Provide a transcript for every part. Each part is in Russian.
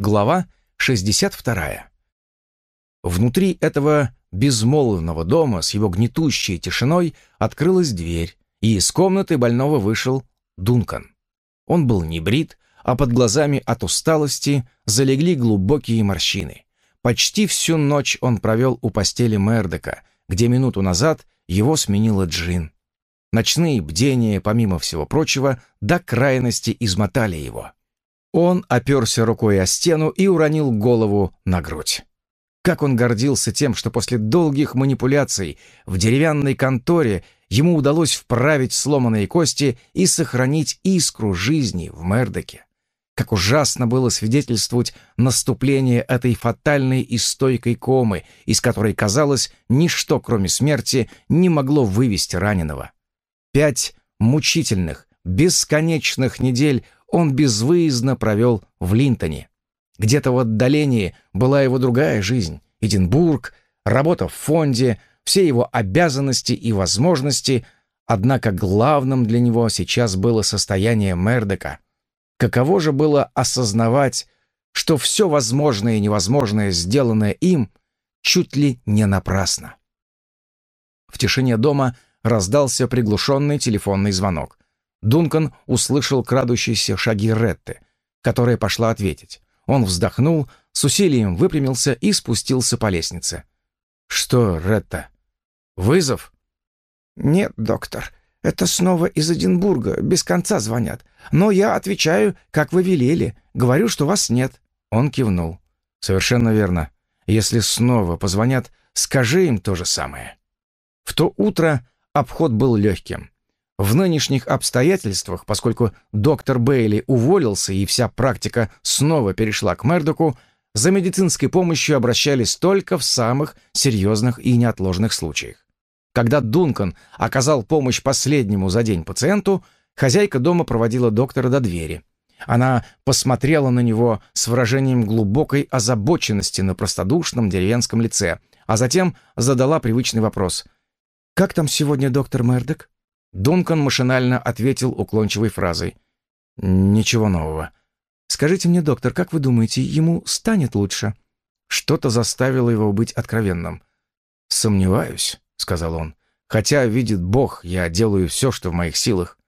Глава 62. Внутри этого безмолвного дома с его гнетущей тишиной открылась дверь, и из комнаты больного вышел Дункан. Он был не брит, а под глазами от усталости залегли глубокие морщины. Почти всю ночь он провел у постели Мердека, где минуту назад его сменила Джин. Ночные бдения, помимо всего прочего, до крайности измотали его. Он оперся рукой о стену и уронил голову на грудь. Как он гордился тем, что после долгих манипуляций в деревянной конторе ему удалось вправить сломанные кости и сохранить искру жизни в Мердоке. Как ужасно было свидетельствовать наступление этой фатальной и стойкой комы, из которой, казалось, ничто, кроме смерти, не могло вывести раненого. Пять мучительных, бесконечных недель он безвыездно провел в Линтоне. Где-то в отдалении была его другая жизнь, Эдинбург, работа в фонде, все его обязанности и возможности, однако главным для него сейчас было состояние Мердека. Каково же было осознавать, что все возможное и невозможное, сделанное им, чуть ли не напрасно. В тишине дома раздался приглушенный телефонный звонок. Дункан услышал крадущиеся шаги Ретты, которая пошла ответить. Он вздохнул, с усилием выпрямился и спустился по лестнице. «Что, Ретта? Вызов?» «Нет, доктор. Это снова из Эдинбурга. Без конца звонят. Но я отвечаю, как вы велели. Говорю, что вас нет». Он кивнул. «Совершенно верно. Если снова позвонят, скажи им то же самое». В то утро обход был легким. В нынешних обстоятельствах, поскольку доктор Бейли уволился и вся практика снова перешла к Мердоку, за медицинской помощью обращались только в самых серьезных и неотложных случаях. Когда Дункан оказал помощь последнему за день пациенту, хозяйка дома проводила доктора до двери. Она посмотрела на него с выражением глубокой озабоченности на простодушном деревенском лице, а затем задала привычный вопрос. «Как там сегодня доктор Мердок?» Дункан машинально ответил уклончивой фразой. «Ничего нового. Скажите мне, доктор, как вы думаете, ему станет лучше?» Что-то заставило его быть откровенным. «Сомневаюсь», — сказал он. «Хотя, видит Бог, я делаю все, что в моих силах».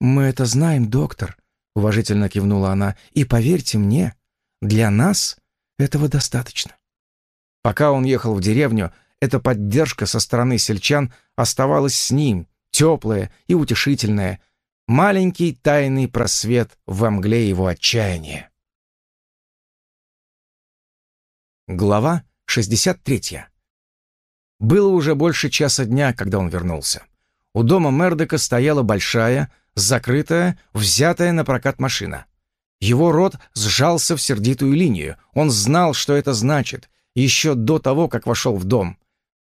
«Мы это знаем, доктор», — уважительно кивнула она. «И поверьте мне, для нас этого достаточно». Пока он ехал в деревню, эта поддержка со стороны сельчан оставалась с ним, теплое и утешительное, маленький тайный просвет во мгле его отчаяния. Глава 63. Было уже больше часа дня, когда он вернулся. У дома Мердока стояла большая, закрытая, взятая на прокат машина. Его рот сжался в сердитую линию. Он знал, что это значит, еще до того, как вошел в дом.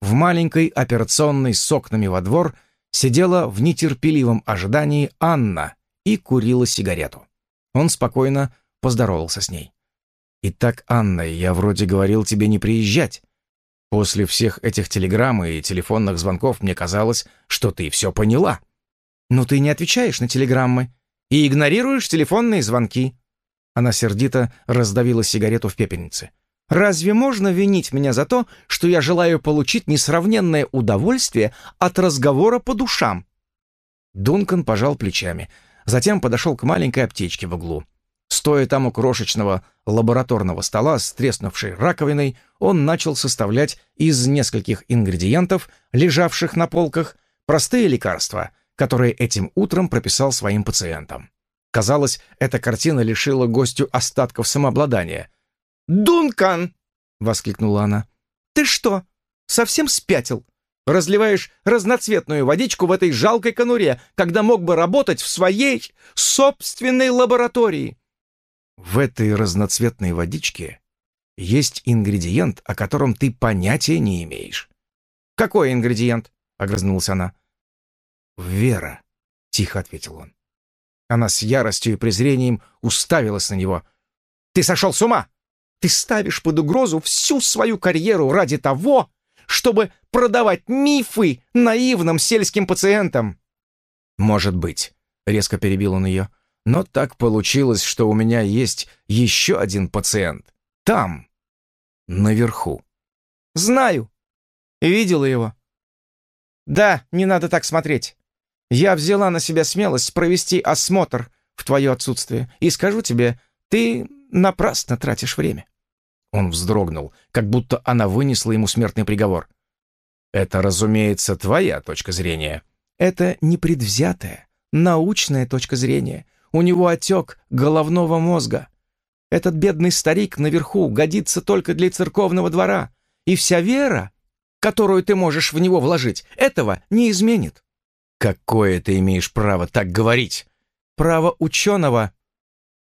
В маленькой операционной с окнами во двор – сидела в нетерпеливом ожидании Анна и курила сигарету. Он спокойно поздоровался с ней. «Итак, Анна, я вроде говорил тебе не приезжать. После всех этих телеграмм и телефонных звонков мне казалось, что ты все поняла. Но ты не отвечаешь на телеграммы и игнорируешь телефонные звонки». Она сердито раздавила сигарету в пепельнице. Разве можно винить меня за то, что я желаю получить несравненное удовольствие от разговора по душам?» Дункан пожал плечами, затем подошел к маленькой аптечке в углу. Стоя там у крошечного лабораторного стола с треснувшей раковиной, он начал составлять из нескольких ингредиентов, лежавших на полках, простые лекарства, которые этим утром прописал своим пациентам. Казалось, эта картина лишила гостю остатков самообладания — «Дункан!» — воскликнула она. «Ты что, совсем спятил? Разливаешь разноцветную водичку в этой жалкой конуре, когда мог бы работать в своей собственной лаборатории!» «В этой разноцветной водичке есть ингредиент, о котором ты понятия не имеешь». «Какой ингредиент?» — огрызнулась она. «Вера», — тихо ответил он. Она с яростью и презрением уставилась на него. «Ты сошел с ума! Ты ставишь под угрозу всю свою карьеру ради того, чтобы продавать мифы наивным сельским пациентам. «Может быть», — резко перебил он ее, но так получилось, что у меня есть еще один пациент. Там, наверху. Знаю. Видела его. Да, не надо так смотреть. Я взяла на себя смелость провести осмотр в твое отсутствие. И скажу тебе, ты напрасно тратишь время. Он вздрогнул, как будто она вынесла ему смертный приговор. «Это, разумеется, твоя точка зрения». «Это непредвзятая, научная точка зрения. У него отек головного мозга. Этот бедный старик наверху годится только для церковного двора, и вся вера, которую ты можешь в него вложить, этого не изменит». «Какое ты имеешь право так говорить?» «Право ученого,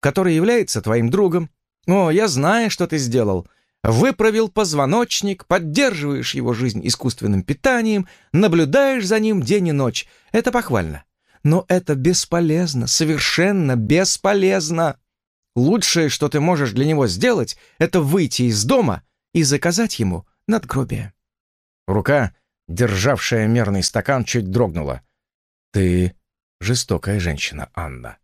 который является твоим другом, «О, я знаю, что ты сделал. Выправил позвоночник, поддерживаешь его жизнь искусственным питанием, наблюдаешь за ним день и ночь. Это похвально. Но это бесполезно, совершенно бесполезно. Лучшее, что ты можешь для него сделать, это выйти из дома и заказать ему надгробие». Рука, державшая мерный стакан, чуть дрогнула. «Ты жестокая женщина, Анна.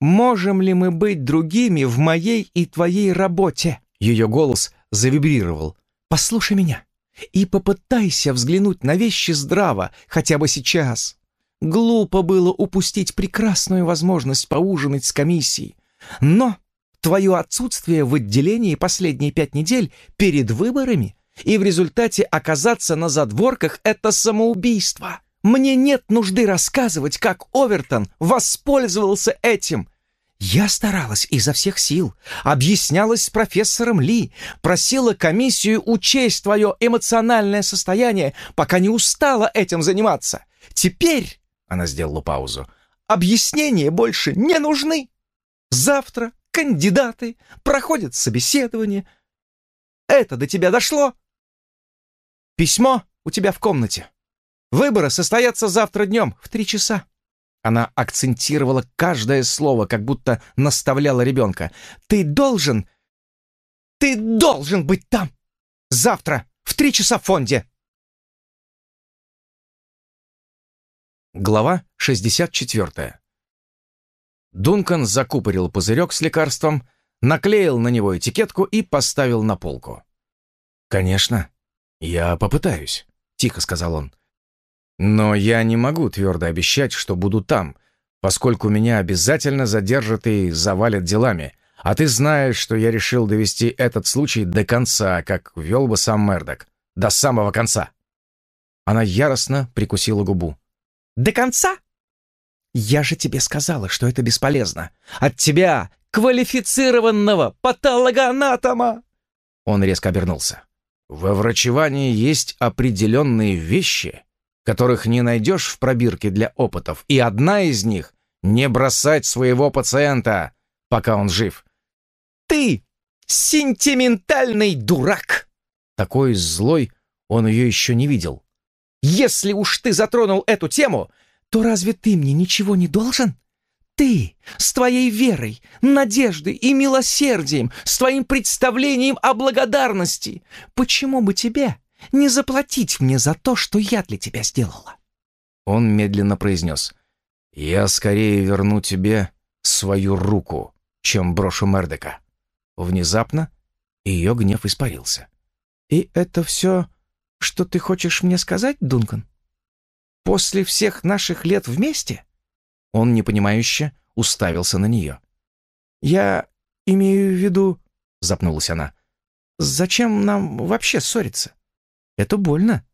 Можем ли мы быть другими в моей и твоей работе?» Ее голос завибрировал. «Послушай меня и попытайся взглянуть на вещи здраво, хотя бы сейчас. Глупо было упустить прекрасную возможность поужинать с комиссией. Но твое отсутствие в отделении последние пять недель перед выборами и в результате оказаться на задворках — это самоубийство. Мне нет нужды рассказывать, как Овертон воспользовался этим. Я старалась изо всех сил, объяснялась с профессором Ли, просила комиссию учесть твое эмоциональное состояние, пока не устала этим заниматься. Теперь, — она сделала паузу, — объяснения больше не нужны. Завтра кандидаты проходят собеседование. Это до тебя дошло? Письмо у тебя в комнате. Выборы состоятся завтра днем в три часа. Она акцентировала каждое слово, как будто наставляла ребенка. «Ты должен... Ты должен быть там! Завтра в три часа в фонде!» Глава 64 Дункан закупорил пузырек с лекарством, наклеил на него этикетку и поставил на полку. «Конечно, я попытаюсь», — тихо сказал он. Но я не могу твердо обещать, что буду там, поскольку меня обязательно задержат и завалят делами. А ты знаешь, что я решил довести этот случай до конца, как вел бы сам Мердок. До самого конца. Она яростно прикусила губу. «До конца? Я же тебе сказала, что это бесполезно. От тебя, квалифицированного патологоанатома!» Он резко обернулся. «Во врачевании есть определенные вещи, которых не найдешь в пробирке для опытов, и одна из них — не бросать своего пациента, пока он жив. «Ты сентиментальный дурак!» Такой злой он ее еще не видел. «Если уж ты затронул эту тему, то разве ты мне ничего не должен?» Ты с твоей верой, надеждой и милосердием, с твоим представлением о благодарности. Почему бы тебе не заплатить мне за то, что я для тебя сделала?» Он медленно произнес. «Я скорее верну тебе свою руку, чем брошу Мердека». Внезапно ее гнев испарился. «И это все, что ты хочешь мне сказать, Дункан? После всех наших лет вместе?» Он непонимающе уставился на нее. «Я имею в виду...» — запнулась она. «Зачем нам вообще ссориться? Это больно.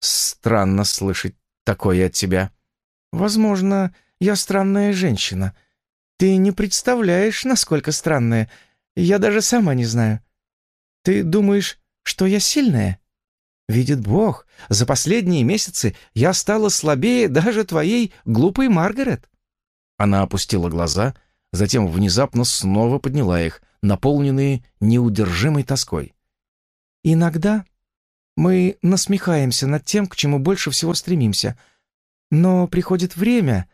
Странно слышать такое от тебя. Возможно, я странная женщина. Ты не представляешь, насколько странная. Я даже сама не знаю. Ты думаешь, что я сильная? Видит Бог, за последние месяцы я стала слабее даже твоей глупой Маргарет. Она опустила глаза, затем внезапно снова подняла их, наполненные неудержимой тоской. «Иногда мы насмехаемся над тем, к чему больше всего стремимся. Но приходит время,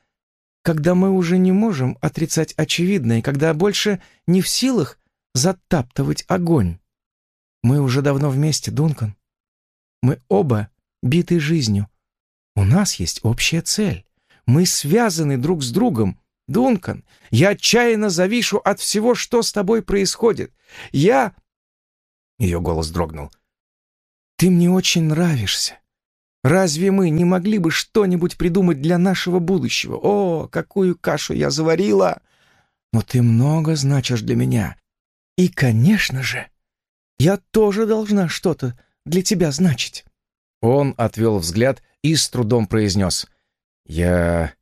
когда мы уже не можем отрицать очевидное, когда больше не в силах затаптывать огонь. Мы уже давно вместе, Дункан. Мы оба биты жизнью. У нас есть общая цель. Мы связаны друг с другом, Дункан, я отчаянно завишу от всего, что с тобой происходит. Я...» Ее голос дрогнул. «Ты мне очень нравишься. Разве мы не могли бы что-нибудь придумать для нашего будущего? О, какую кашу я заварила! Но ты много значишь для меня. И, конечно же, я тоже должна что-то для тебя значить». Он отвел взгляд и с трудом произнес. «Я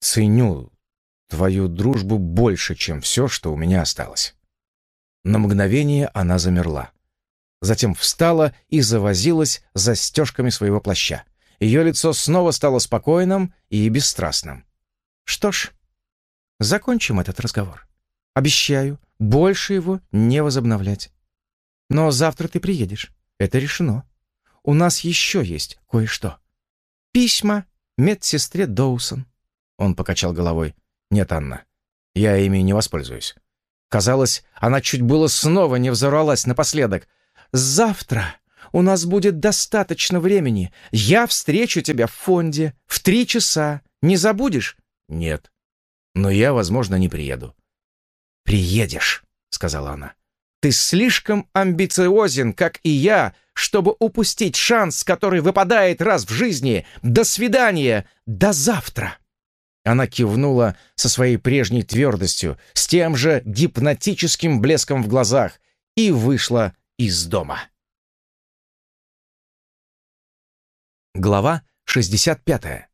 ценю твою дружбу больше, чем все, что у меня осталось». На мгновение она замерла. Затем встала и завозилась застежками своего плаща. Ее лицо снова стало спокойным и бесстрастным. «Что ж, закончим этот разговор. Обещаю, больше его не возобновлять. Но завтра ты приедешь. Это решено. У нас еще есть кое-что. Письма медсестре Доусон». Он покачал головой. «Нет, Анна, я ими не воспользуюсь». Казалось, она чуть было снова не взорвалась напоследок. «Завтра у нас будет достаточно времени. Я встречу тебя в фонде в три часа. Не забудешь?» «Нет. Но я, возможно, не приеду». «Приедешь», — сказала она. «Ты слишком амбициозен, как и я, чтобы упустить шанс, который выпадает раз в жизни. До свидания! До завтра!» Она кивнула со своей прежней твердостью, с тем же гипнотическим блеском в глазах, и вышла из дома. Глава 65.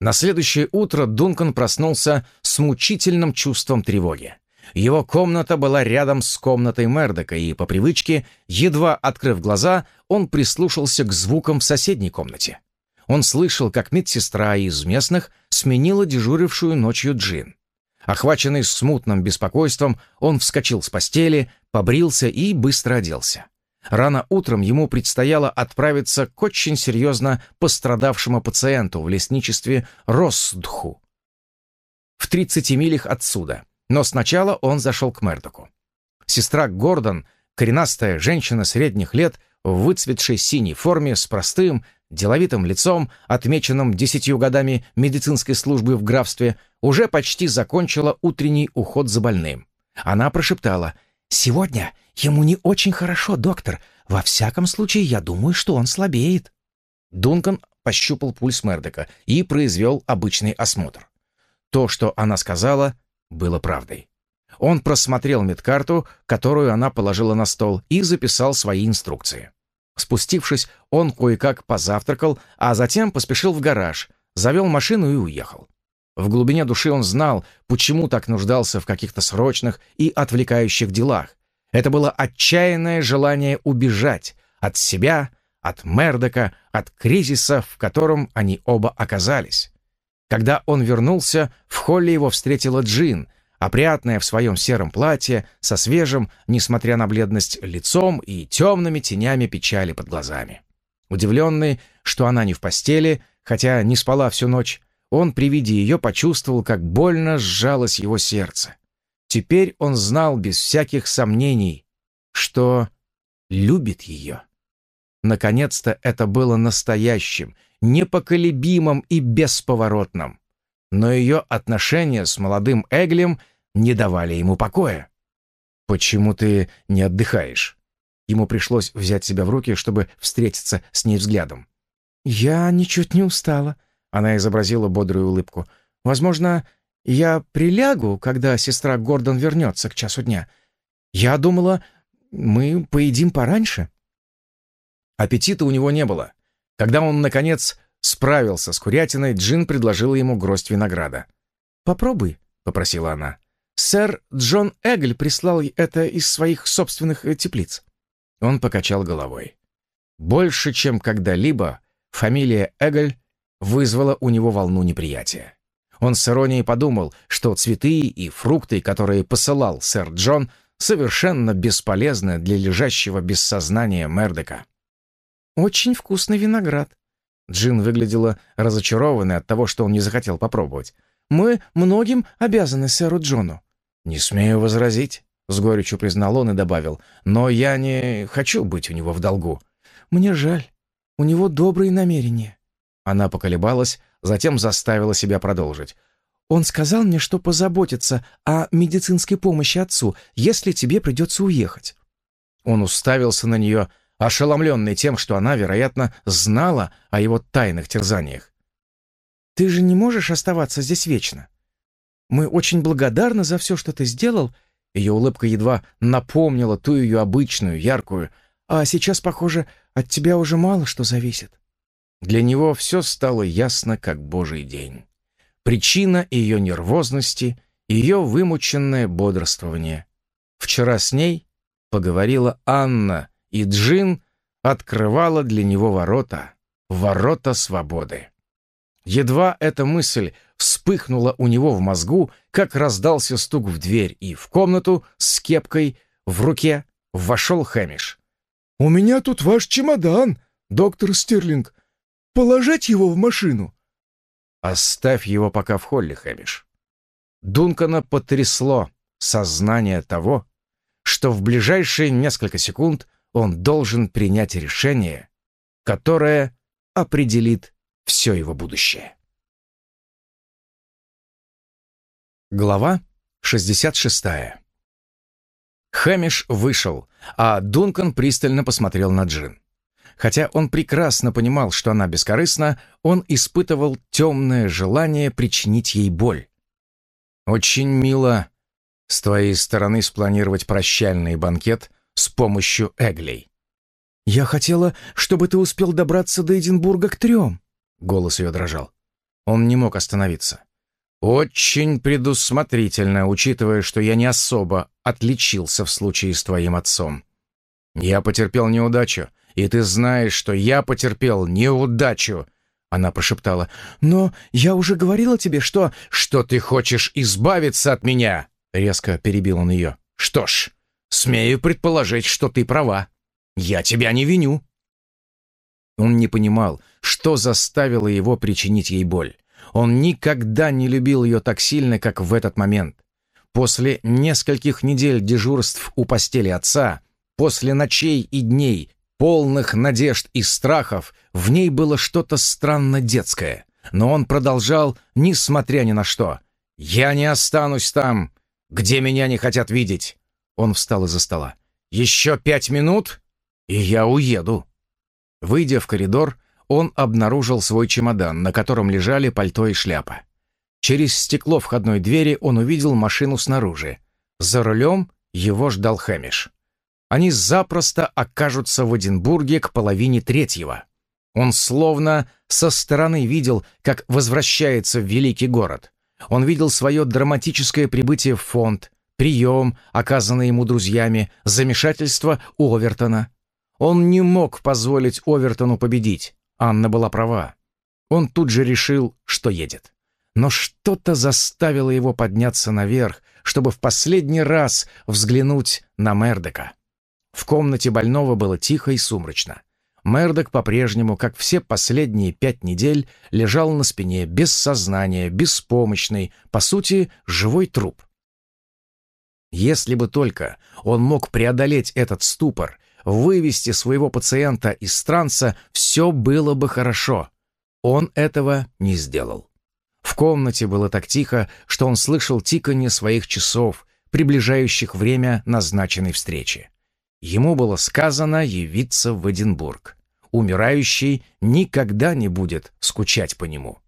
На следующее утро Дункан проснулся с мучительным чувством тревоги. Его комната была рядом с комнатой Мердока, и по привычке, едва открыв глаза, он прислушался к звукам в соседней комнате. Он слышал, как медсестра из местных сменила дежурившую ночью Джин. Охваченный смутным беспокойством, он вскочил с постели, побрился и быстро оделся. Рано утром ему предстояло отправиться к очень серьезно пострадавшему пациенту в лесничестве Росдху в 30 милях отсюда. Но сначала он зашел к Мердоку. Сестра Гордон, коренастая женщина средних лет, в выцветшей синей форме с простым, деловитым лицом, отмеченным десятью годами медицинской службы в графстве, уже почти закончила утренний уход за больным. Она прошептала «Сегодня ему не очень хорошо, доктор. Во всяком случае, я думаю, что он слабеет». Дункан пощупал пульс Мердека и произвел обычный осмотр. То, что она сказала, было правдой. Он просмотрел медкарту, которую она положила на стол, и записал свои инструкции. Спустившись, он кое-как позавтракал, а затем поспешил в гараж, завел машину и уехал. В глубине души он знал, почему так нуждался в каких-то срочных и отвлекающих делах. Это было отчаянное желание убежать от себя, от Мердока, от кризиса, в котором они оба оказались. Когда он вернулся, в холле его встретила Джин, опрятная в своем сером платье, со свежим, несмотря на бледность, лицом и темными тенями печали под глазами. Удивленный, что она не в постели, хотя не спала всю ночь, он при виде ее почувствовал, как больно сжалось его сердце. Теперь он знал без всяких сомнений, что любит ее. Наконец-то это было настоящим, непоколебимым и бесповоротным но ее отношения с молодым Эглем не давали ему покоя. «Почему ты не отдыхаешь?» Ему пришлось взять себя в руки, чтобы встретиться с ней взглядом. «Я ничуть не устала», — она изобразила бодрую улыбку. «Возможно, я прилягу, когда сестра Гордон вернется к часу дня. Я думала, мы поедим пораньше». Аппетита у него не было. Когда он, наконец, справился с курятиной, Джин предложила ему гроздь винограда. «Попробуй», — попросила она. «Сэр Джон Эгль прислал это из своих собственных э, теплиц». Он покачал головой. Больше, чем когда-либо, фамилия Эгль вызвала у него волну неприятия. Он с иронией подумал, что цветы и фрукты, которые посылал сэр Джон, совершенно бесполезны для лежащего без сознания Мердека. «Очень вкусный виноград», Джин выглядела разочарованной от того, что он не захотел попробовать. «Мы многим обязаны сэру Джону». «Не смею возразить», — с горечью признал он и добавил. «Но я не хочу быть у него в долгу». «Мне жаль. У него добрые намерения». Она поколебалась, затем заставила себя продолжить. Он сказал мне, что позаботится о медицинской помощи отцу, если тебе придется уехать». Он уставился на нее, ошеломленный тем, что она, вероятно, знала о его тайных терзаниях. «Ты же не можешь оставаться здесь вечно. Мы очень благодарны за все, что ты сделал». Ее улыбка едва напомнила ту ее обычную, яркую, а сейчас, похоже, от тебя уже мало что зависит. Для него все стало ясно, как божий день. Причина ее нервозности, ее вымученное бодрствование. Вчера с ней поговорила Анна, и Джин открывала для него ворота, ворота свободы. Едва эта мысль вспыхнула у него в мозгу, как раздался стук в дверь, и в комнату с кепкой в руке вошел Хэмиш. «У меня тут ваш чемодан, доктор Стерлинг. Положить его в машину?» Оставь его пока в холле, Хэмиш. Дункана потрясло сознание того, что в ближайшие несколько секунд он должен принять решение, которое определит все его будущее. Глава 66. Хэмиш вышел, а Дункан пристально посмотрел на Джин. Хотя он прекрасно понимал, что она бескорыстна, он испытывал темное желание причинить ей боль. «Очень мило с твоей стороны спланировать прощальный банкет с помощью Эглей». «Я хотела, чтобы ты успел добраться до Эдинбурга к трем», — голос ее дрожал. Он не мог остановиться. «Очень предусмотрительно, учитывая, что я не особо отличился в случае с твоим отцом. Я потерпел неудачу, и ты знаешь, что я потерпел неудачу!» Она прошептала. «Но я уже говорила тебе, что...» «Что ты хочешь избавиться от меня?» Резко перебил он ее. «Что ж, смею предположить, что ты права. Я тебя не виню». Он не понимал, что заставило его причинить ей боль. Он никогда не любил ее так сильно, как в этот момент. После нескольких недель дежурств у постели отца, после ночей и дней, полных надежд и страхов, в ней было что-то странно детское. Но он продолжал, несмотря ни на что. «Я не останусь там, где меня не хотят видеть!» Он встал из-за стола. «Еще пять минут, и я уеду!» Выйдя в коридор, он обнаружил свой чемодан, на котором лежали пальто и шляпа. Через стекло входной двери он увидел машину снаружи. За рулем его ждал Хэмиш они запросто окажутся в Эдинбурге к половине третьего. Он словно со стороны видел, как возвращается в великий город. Он видел свое драматическое прибытие в фонд, прием, оказанный ему друзьями, замешательство Овертона. Он не мог позволить Овертону победить. Анна была права. Он тут же решил, что едет. Но что-то заставило его подняться наверх, чтобы в последний раз взглянуть на Мердека. В комнате больного было тихо и сумрачно. Мердок по-прежнему, как все последние пять недель, лежал на спине, без сознания, беспомощный, по сути, живой труп. Если бы только он мог преодолеть этот ступор, вывести своего пациента из транса, все было бы хорошо. Он этого не сделал. В комнате было так тихо, что он слышал тиканье своих часов, приближающих время назначенной встречи. Ему было сказано явиться в Эдинбург. Умирающий никогда не будет скучать по нему.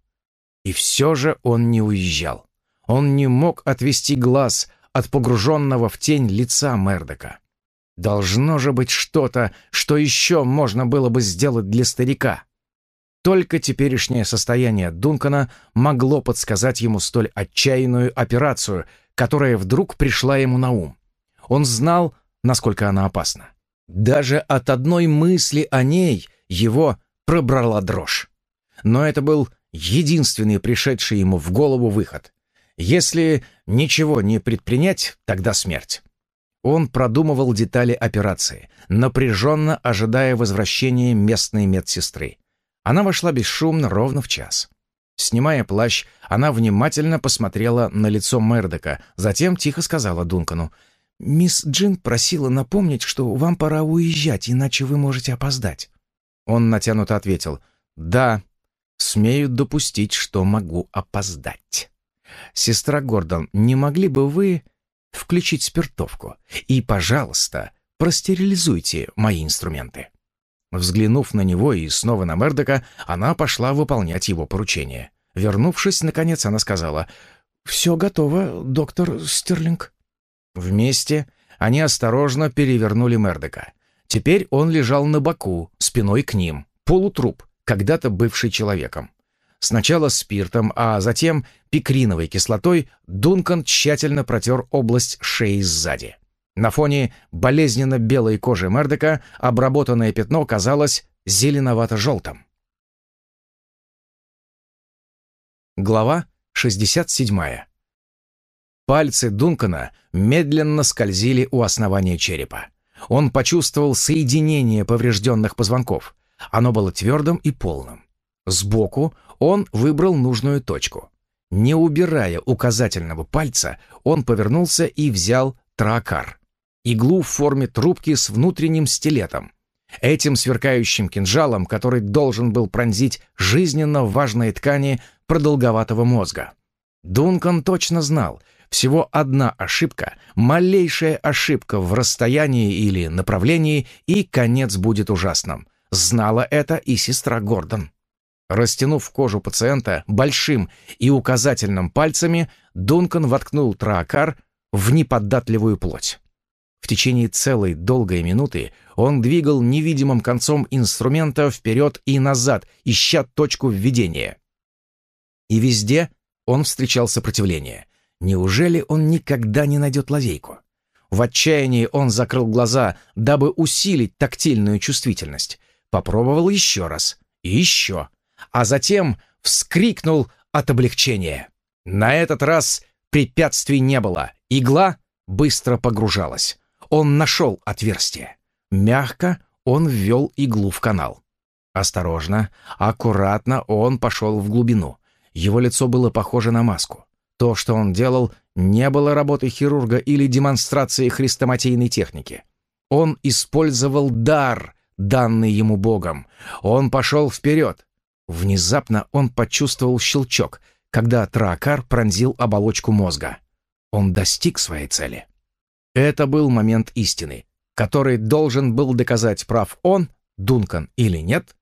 И все же он не уезжал. Он не мог отвести глаз от погруженного в тень лица Мердока. Должно же быть что-то, что еще можно было бы сделать для старика. Только теперешнее состояние Дункана могло подсказать ему столь отчаянную операцию, которая вдруг пришла ему на ум. Он знал, насколько она опасна. Даже от одной мысли о ней его пробрала дрожь. Но это был единственный пришедший ему в голову выход. Если ничего не предпринять, тогда смерть. Он продумывал детали операции, напряженно ожидая возвращения местной медсестры. Она вошла бесшумно ровно в час. Снимая плащ, она внимательно посмотрела на лицо Мердока, затем тихо сказала Дункану, «Мисс Джин просила напомнить, что вам пора уезжать, иначе вы можете опоздать». Он натянуто ответил, «Да, смею допустить, что могу опоздать». «Сестра Гордон, не могли бы вы включить спиртовку? И, пожалуйста, простерилизуйте мои инструменты». Взглянув на него и снова на Мердока, она пошла выполнять его поручение. Вернувшись, наконец, она сказала, «Все готово, доктор Стерлинг». Вместе они осторожно перевернули Мердока. Теперь он лежал на боку, спиной к ним, полутруп, когда-то бывший человеком. Сначала спиртом, а затем пикриновой кислотой Дункан тщательно протер область шеи сзади. На фоне болезненно белой кожи Мердока обработанное пятно казалось зеленовато-желтым. Глава 67. Пальцы Дункана медленно скользили у основания черепа. Он почувствовал соединение поврежденных позвонков. Оно было твердым и полным. Сбоку он выбрал нужную точку. Не убирая указательного пальца, он повернулся и взял тракар. Иглу в форме трубки с внутренним стилетом. Этим сверкающим кинжалом, который должен был пронзить жизненно важные ткани продолговатого мозга. Дункан точно знал, всего одна ошибка, малейшая ошибка в расстоянии или направлении, и конец будет ужасным. Знала это и сестра Гордон. Растянув кожу пациента большим и указательным пальцами, Дункан воткнул траакар в неподатливую плоть. В течение целой долгой минуты он двигал невидимым концом инструмента вперед и назад, ища точку введения. И везде он встречал сопротивление. Неужели он никогда не найдет лазейку? В отчаянии он закрыл глаза, дабы усилить тактильную чувствительность. Попробовал еще раз. И еще. А затем вскрикнул от облегчения. На этот раз препятствий не было. Игла быстро погружалась. Он нашел отверстие. Мягко он ввел иглу в канал. Осторожно, аккуратно он пошел в глубину. Его лицо было похоже на маску. То, что он делал, не было работой хирурга или демонстрацией хрестоматийной техники. Он использовал дар, данный ему Богом. Он пошел вперед. Внезапно он почувствовал щелчок, когда траакар пронзил оболочку мозга. Он достиг своей цели. Это был момент истины, который должен был доказать, прав он, Дункан или нет,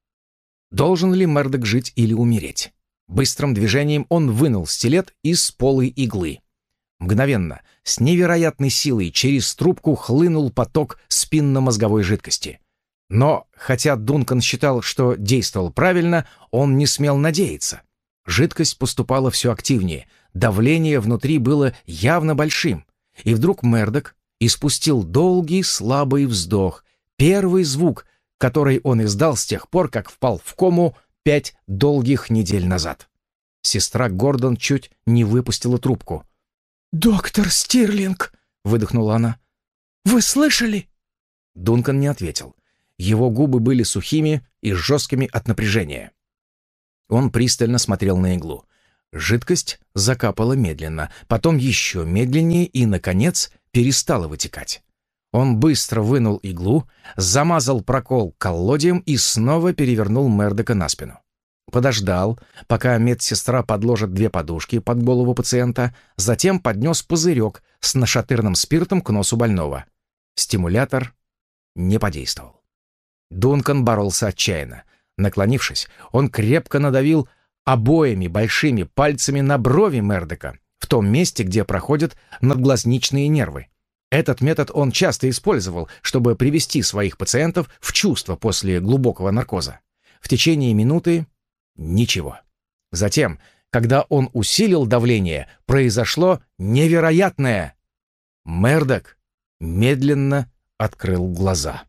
должен ли Мердок жить или умереть. Быстрым движением он вынул стилет из полой иглы. Мгновенно, с невероятной силой, через трубку хлынул поток спинномозговой жидкости. Но, хотя Дункан считал, что действовал правильно, он не смел надеяться. Жидкость поступала все активнее, давление внутри было явно большим. И вдруг Мердок испустил долгий слабый вздох, первый звук, который он издал с тех пор, как впал в кому пять долгих недель назад. Сестра Гордон чуть не выпустила трубку. «Доктор Стирлинг!» — выдохнула она. «Вы слышали?» Дункан не ответил. Его губы были сухими и жесткими от напряжения. Он пристально смотрел на иглу. Жидкость закапала медленно, потом еще медленнее и, наконец, перестала вытекать. Он быстро вынул иглу, замазал прокол коллодием и снова перевернул Мердока на спину. Подождал, пока медсестра подложит две подушки под голову пациента, затем поднес пузырек с нашатырным спиртом к носу больного. Стимулятор не подействовал. Дункан боролся отчаянно. Наклонившись, он крепко надавил обоими большими пальцами на брови Мердока, в том месте, где проходят надглазничные нервы. Этот метод он часто использовал, чтобы привести своих пациентов в чувство после глубокого наркоза. В течение минуты — ничего. Затем, когда он усилил давление, произошло невероятное. Мердок медленно открыл глаза.